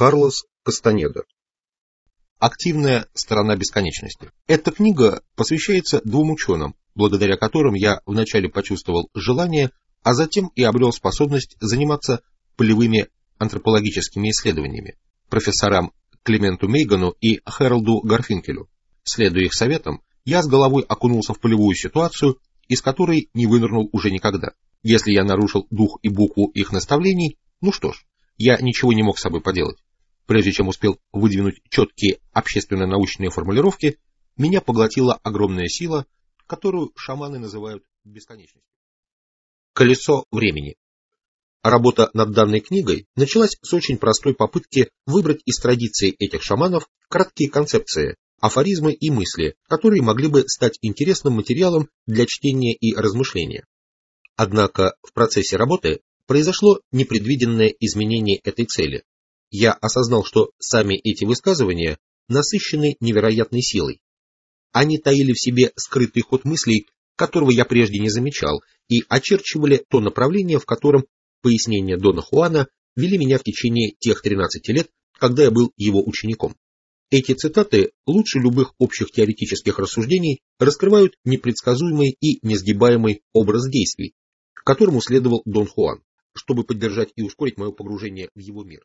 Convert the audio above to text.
Карлос Кастанеда. Активная сторона бесконечности. Эта книга посвящается двум ученым, благодаря которым я вначале почувствовал желание, а затем и обрел способность заниматься полевыми антропологическими исследованиями, профессорам Клименту Мейгану и Хэролду Гарфинкелю. Следуя их советам, я с головой окунулся в полевую ситуацию, из которой не вынырнул уже никогда. Если я нарушил дух и букву их наставлений, ну что ж, я ничего не мог с собой поделать. Прежде чем успел выдвинуть четкие общественно-научные формулировки, меня поглотила огромная сила, которую шаманы называют бесконечностью. Колесо времени. Работа над данной книгой началась с очень простой попытки выбрать из традиции этих шаманов краткие концепции, афоризмы и мысли, которые могли бы стать интересным материалом для чтения и размышления. Однако в процессе работы произошло непредвиденное изменение этой цели. Я осознал, что сами эти высказывания насыщены невероятной силой. Они таили в себе скрытый ход мыслей, которого я прежде не замечал, и очерчивали то направление, в котором пояснения Дона Хуана вели меня в течение тех 13 лет, когда я был его учеником. Эти цитаты лучше любых общих теоретических рассуждений раскрывают непредсказуемый и несгибаемый образ действий, которому следовал Дон Хуан чтобы поддержать и ускорить мое погружение в его мир.